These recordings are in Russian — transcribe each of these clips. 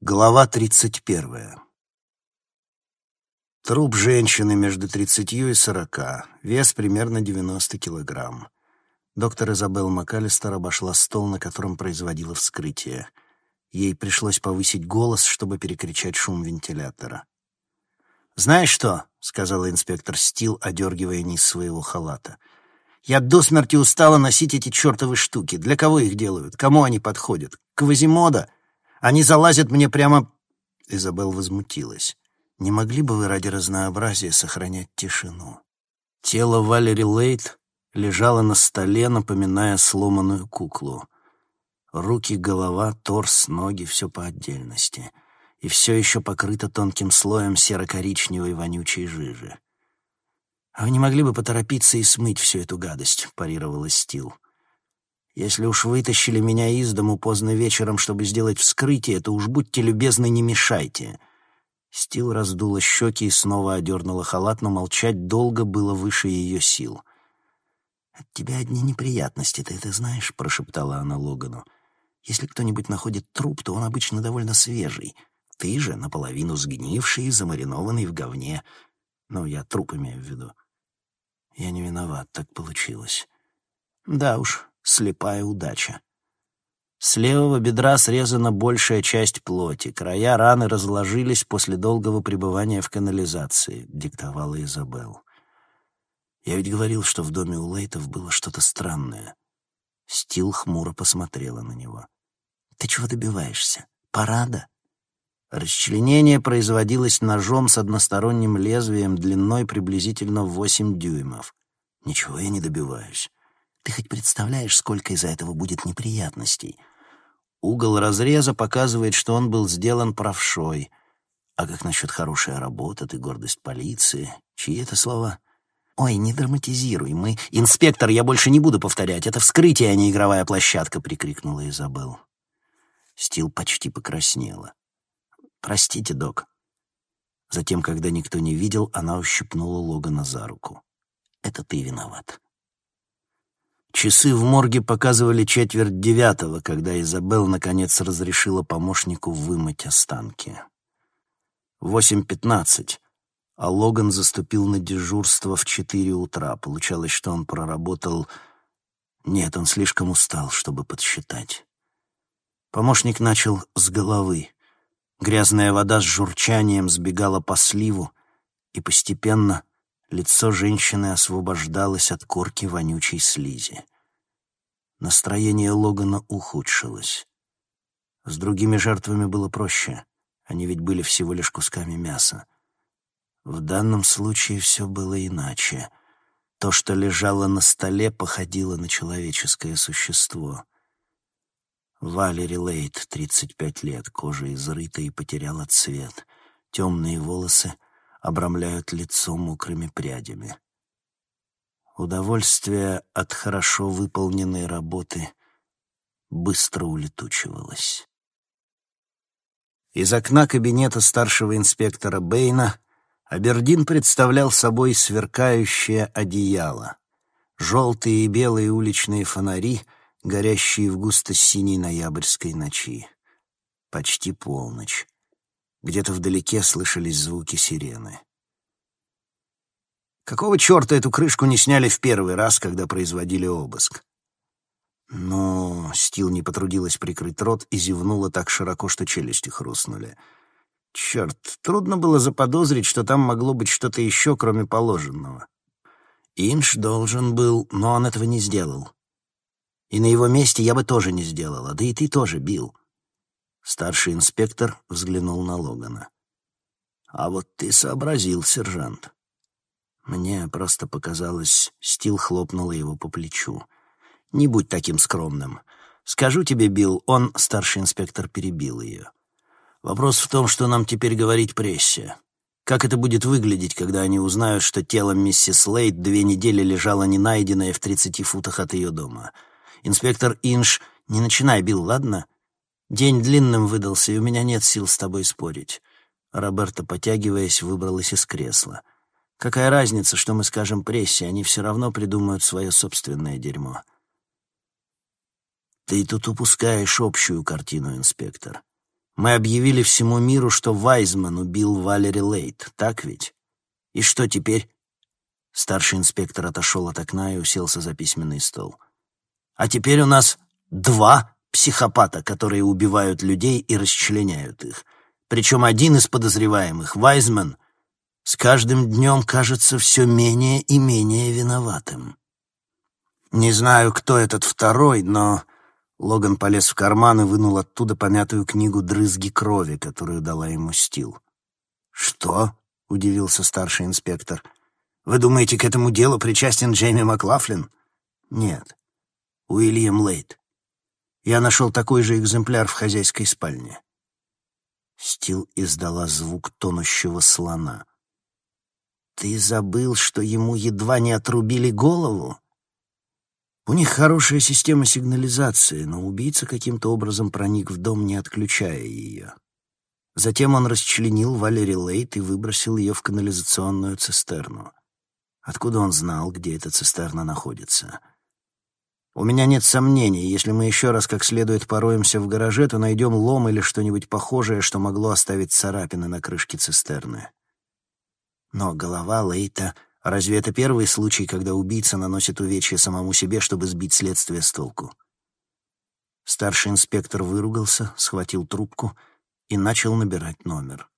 Глава тридцать первая. Труп женщины между тридцатью и сорока, вес примерно девяносто килограмм. Доктор Изабелл МакАлистер обошла стол, на котором производила вскрытие. Ей пришлось повысить голос, чтобы перекричать шум вентилятора. «Знаешь что?» — сказала инспектор Стил, одергивая низ своего халата. «Я до смерти устала носить эти чертовы штуки. Для кого их делают? Кому они подходят? Квазимода?» Они залазят мне прямо...» Изабелл возмутилась. «Не могли бы вы ради разнообразия сохранять тишину?» Тело Валери Лейт лежало на столе, напоминая сломанную куклу. Руки, голова, торс, ноги — все по отдельности. И все еще покрыто тонким слоем серо-коричневой вонючей жижи. «А вы не могли бы поторопиться и смыть всю эту гадость?» — парировала Стил. Если уж вытащили меня из дому поздно вечером, чтобы сделать вскрытие, то уж будьте любезны, не мешайте». Стил раздула щеки и снова одернула халат, но молчать долго было выше ее сил. «От тебя одни неприятности, ты это знаешь?» — прошептала она Логану. «Если кто-нибудь находит труп, то он обычно довольно свежий. Ты же наполовину сгнивший и замаринованный в говне. Ну, я труп имею в виду. Я не виноват, так получилось. Да уж, слепая удача. С левого бедра срезана большая часть плоти, края раны разложились после долгого пребывания в канализации, диктовала Изабелл. Я ведь говорил, что в доме у Лейтов было что-то странное. Стил хмуро посмотрела на него. «Ты чего добиваешься? Парада?» Расчленение производилось ножом с односторонним лезвием длиной приблизительно восемь дюймов. «Ничего я не добиваюсь. Ты хоть представляешь, сколько из-за этого будет неприятностей? Угол разреза показывает, что он был сделан правшой. А как насчет хорошая работа, ты гордость полиции? Чьи это слова? «Ой, не драматизируй, мы...» «Инспектор, я больше не буду повторять. Это вскрытие, а не игровая площадка!» — прикрикнула Изабелл. Стил почти покраснела. «Простите, док». Затем, когда никто не видел, она ущипнула Логана за руку. «Это ты виноват. Часы в морге показывали четверть девятого, когда Изабелл наконец разрешила помощнику вымыть останки. Восемь пятнадцать, а Логан заступил на дежурство в четыре утра. Получалось, что он проработал... Нет, он слишком устал, чтобы подсчитать. Помощник начал с головы. Грязная вода с журчанием сбегала по сливу, и постепенно Лицо женщины освобождалось от корки вонючей слизи. Настроение Логана ухудшилось. С другими жертвами было проще. Они ведь были всего лишь кусками мяса. В данном случае все было иначе. То, что лежало на столе, походило на человеческое существо. Валери Лейт, 35 лет, кожа изрыта и потеряла цвет. Темные волосы — обрамляют лицо мокрыми прядями. Удовольствие от хорошо выполненной работы быстро улетучивалось. Из окна кабинета старшего инспектора Бэйна Абердин представлял собой сверкающее одеяло. Желтые и белые уличные фонари, горящие в густо-синей ноябрьской ночи. Почти полночь. Где-то вдалеке слышались звуки сирены. Какого черта эту крышку не сняли в первый раз, когда производили обыск? Но Стил не потрудилась прикрыть рот и зевнула так широко, что челюсти хрустнули. Черт, трудно было заподозрить, что там могло быть что-то еще, кроме положенного. Инш должен был, но он этого не сделал. И на его месте я бы тоже не сделала, да и ты тоже, Билл. Старший инспектор взглянул на Логана. «А вот ты сообразил, сержант». Мне просто показалось, Стил хлопнула его по плечу. «Не будь таким скромным. Скажу тебе, Билл, он, старший инспектор, перебил ее. Вопрос в том, что нам теперь говорить прессе. Как это будет выглядеть, когда они узнают, что тело миссис Лейт две недели лежало ненайденное в тридцати футах от ее дома? Инспектор Инш, не начинай, Билл, ладно?» День длинным выдался, и у меня нет сил с тобой спорить. Роберта, потягиваясь, выбралась из кресла. Какая разница, что мы скажем прессе, они все равно придумают свое собственное дерьмо. Ты тут упускаешь общую картину, инспектор. Мы объявили всему миру, что Вайзман убил Валери Лейт, так ведь? И что теперь? Старший инспектор отошел от окна и уселся за письменный стол. А теперь у нас два психопата, которые убивают людей и расчленяют их. Причем один из подозреваемых, Вайзман, с каждым днем кажется все менее и менее виноватым. Не знаю, кто этот второй, но Логан полез в карман и вынул оттуда помятую книгу «Дрызги крови», которую дала ему Стил. «Что?» — удивился старший инспектор. «Вы думаете, к этому делу причастен Джейми Маклафлин?» «Нет. Уильям Лейт. Я нашел такой же экземпляр в хозяйской спальне». Стил издала звук тонущего слона. «Ты забыл, что ему едва не отрубили голову?» У них хорошая система сигнализации, но убийца каким-то образом проник в дом, не отключая ее. Затем он расчленил Валери Лейт и выбросил ее в канализационную цистерну. Откуда он знал, где эта цистерна находится? У меня нет сомнений, если мы еще раз как следует пороемся в гараже, то найдем лом или что-нибудь похожее, что могло оставить царапины на крышке цистерны. Но голова Лейта Разве это первый случай, когда убийца наносит увечья самому себе, чтобы сбить следствие с толку? Старший инспектор выругался, схватил трубку и начал набирать номер.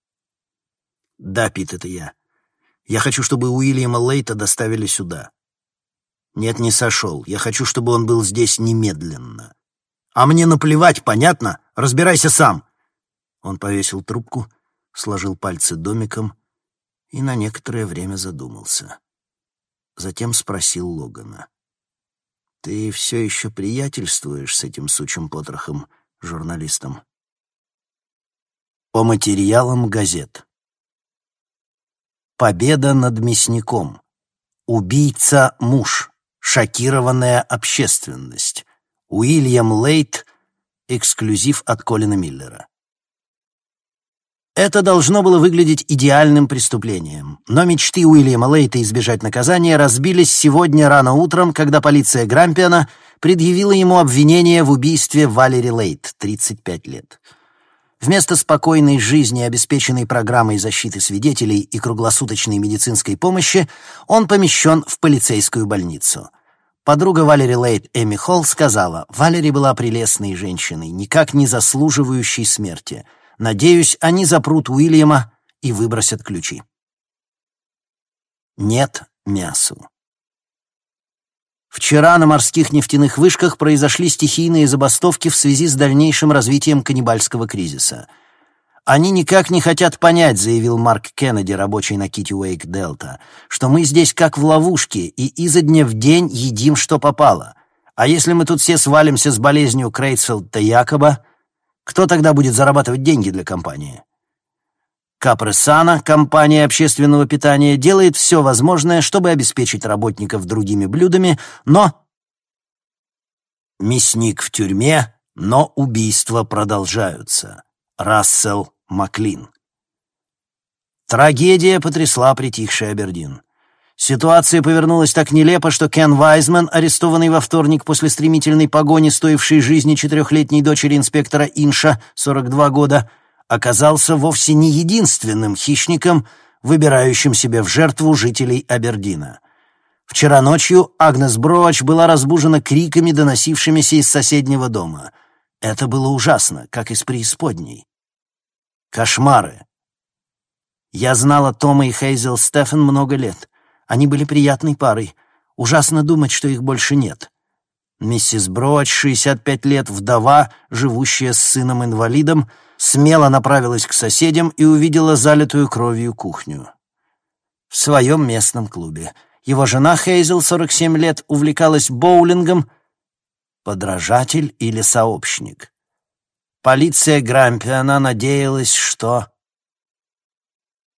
«Да, Пит, это я. Я хочу, чтобы Уильяма Лейта доставили сюда. Нет, не сошел. Я хочу, чтобы он был здесь немедленно. А мне наплевать, понятно? Разбирайся сам!» Он повесил трубку, сложил пальцы домиком и на некоторое время задумался. Затем спросил Логана. «Ты все еще приятельствуешь с этим сучим потрохом, журналистом?» По материалам газет. Победа над мясником. Убийца-муж. Шокированная общественность. Уильям Лейт. Эксклюзив от Колина Миллера. Это должно было выглядеть идеальным преступлением. Но мечты Уильяма Лейта избежать наказания разбились сегодня рано утром, когда полиция Грампиана предъявила ему обвинение в убийстве Валери Лейт, 35 лет. Вместо спокойной жизни, обеспеченной программой защиты свидетелей и круглосуточной медицинской помощи, он помещен в полицейскую больницу. Подруга Валери Лейт, Эми Холл, сказала, «Валери была прелестной женщиной, никак не заслуживающей смерти». Надеюсь, они запрут Уильяма и выбросят ключи. Нет мясу. Вчера на морских нефтяных вышках произошли стихийные забастовки в связи с дальнейшим развитием каннибальского кризиса. «Они никак не хотят понять», — заявил Марк Кеннеди, рабочий на Кити Уэйк Делта, «что мы здесь как в ловушке и изо дня в день едим, что попало. А если мы тут все свалимся с болезнью Крейцфелда якобы, кто тогда будет зарабатывать деньги для компании? Капресана, компания общественного питания, делает все возможное, чтобы обеспечить работников другими блюдами, но... Мясник в тюрьме, но убийства продолжаются. Рассел Маклин. Трагедия потрясла притихший Абердин. Ситуация повернулась так нелепо, что Кен Вайзман, арестованный во вторник после стремительной погони, стоившей жизни четырехлетней дочери инспектора Инша, 42 года, оказался вовсе не единственным хищником, выбирающим себе в жертву жителей Абердина. Вчера ночью Агнес Броач была разбужена криками, доносившимися из соседнего дома. Это было ужасно, как из преисподней. Кошмары. Я знала Тома и Хейзел Стефан много лет. Они были приятной парой. Ужасно думать, что их больше нет. Миссис Броач, 65 лет, вдова, живущая с сыном-инвалидом, смело направилась к соседям и увидела залитую кровью кухню. В своем местном клубе. Его жена Хейзел, 47 лет, увлекалась боулингом, подражатель или сообщник. Полиция Грампи, она надеялась, что...